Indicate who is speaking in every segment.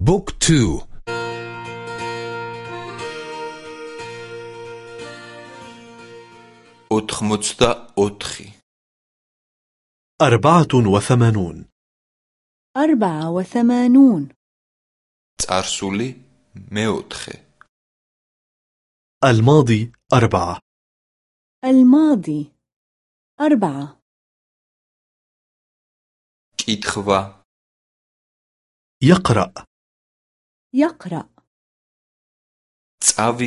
Speaker 1: بوك تو
Speaker 2: أتخمتستا أتخي
Speaker 3: أربعة وثمانون.
Speaker 4: أربعة وثمانون.
Speaker 2: تارسولي ميوتخي.
Speaker 3: الماضي أربعة.
Speaker 4: الماضي أربعة.
Speaker 2: كيتخوا.
Speaker 3: يقرأ.
Speaker 4: يقرأ.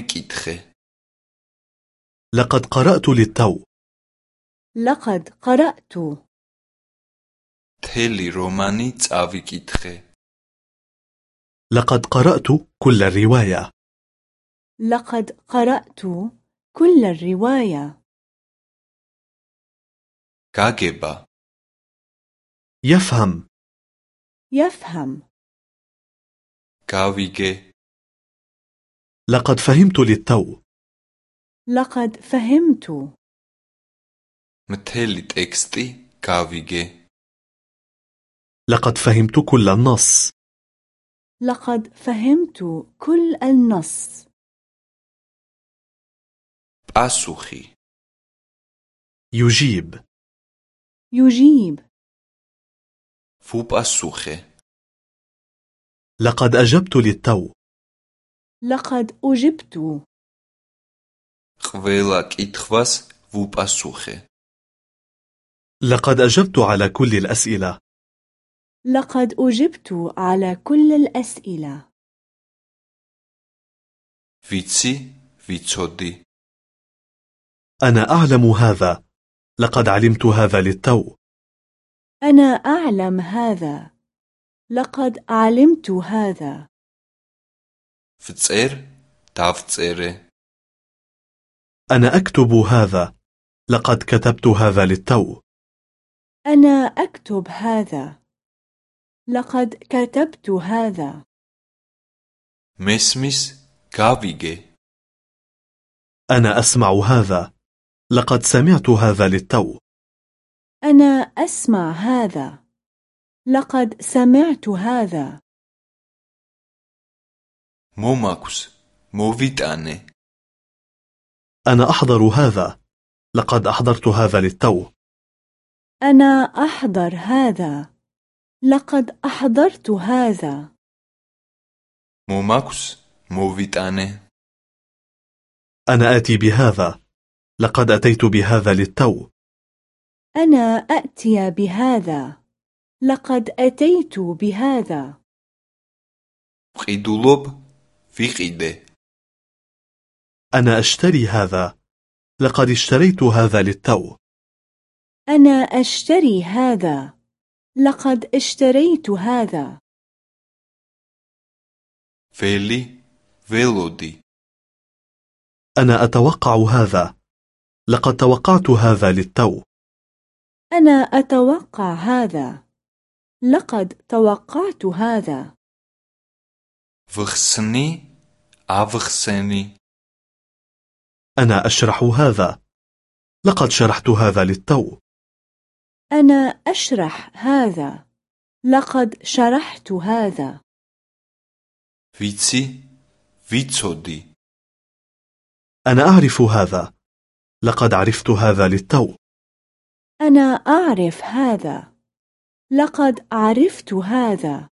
Speaker 2: كيتخي
Speaker 3: لقد قرأت للتو.
Speaker 4: لقد قرأت.
Speaker 2: تهلي روماني تعوي كيتخي
Speaker 3: لقد قرأت كل الرواية.
Speaker 4: لقد قرأت كل الرواية.
Speaker 2: كاجبا
Speaker 3: يفهم.
Speaker 4: يفهم.
Speaker 2: كاويجي
Speaker 3: لقد فهمت للتو
Speaker 4: لقد فهمت
Speaker 2: متهلي تكستي كاويجي
Speaker 3: لقد فهمت كل النص
Speaker 4: لقد فهمت كل النص
Speaker 2: باسوخي
Speaker 3: يجيب
Speaker 4: يجيب
Speaker 2: فو باسوخي
Speaker 3: لقد أجبت للتو
Speaker 4: لقد أجبت
Speaker 2: ყველა კითხვას ვუპასუხე.
Speaker 3: لقد أجبت على كل الأسئلة
Speaker 4: لقد أجبت على كل الأسئلة
Speaker 2: ვიცი, ვიცოდი.
Speaker 3: أنا أعلم هذا لقد علمت هذا للتو
Speaker 4: أنا أعلم هذا لقد علمت هذا.
Speaker 2: فتصير؟ تعرف تصيري إيه؟
Speaker 3: أنا أكتب هذا. لقد كتبت هذا للتو.
Speaker 4: أنا أكتب هذا. لقد كتبت هذا.
Speaker 2: مسمس كافيجي
Speaker 3: أنا أسمع هذا. لقد سمعت هذا للتو.
Speaker 4: أنا أسمع هذا. لقد سمعت هذا.
Speaker 2: موماكوس موفيتاني
Speaker 3: أنا أحضر هذا. لقد أحضرت هذا للتو.
Speaker 4: أنا أحضر هذا. لقد أحضرت هذا.
Speaker 2: موماكوس موفيتاني
Speaker 3: أنا آتي بهذا. لقد أتيت بهذا للتو.
Speaker 4: أنا أأتي بهذا. لقد أتيت بهذا.
Speaker 2: قيدولوب في قيدة.
Speaker 3: أنا أشتري هذا. لقد اشتريت هذا للتو.
Speaker 4: أنا أشتري هذا. لقد اشتريت هذا.
Speaker 2: فيلي فيلودي.
Speaker 3: أنا أتوقع هذا. لقد توقعت هذا للتو.
Speaker 4: أنا أتوقع هذا. لقد توقعت هذا.
Speaker 2: فخسني أفخسني
Speaker 3: أنا أشرح هذا. لقد شرحت هذا للتو.
Speaker 4: أنا أشرح هذا. لقد شرحت هذا.
Speaker 2: فيتسي فيتسودي
Speaker 3: أنا أعرف هذا. لقد عرفت هذا للتو.
Speaker 4: أنا أعرف هذا. لقد عرفت هذا.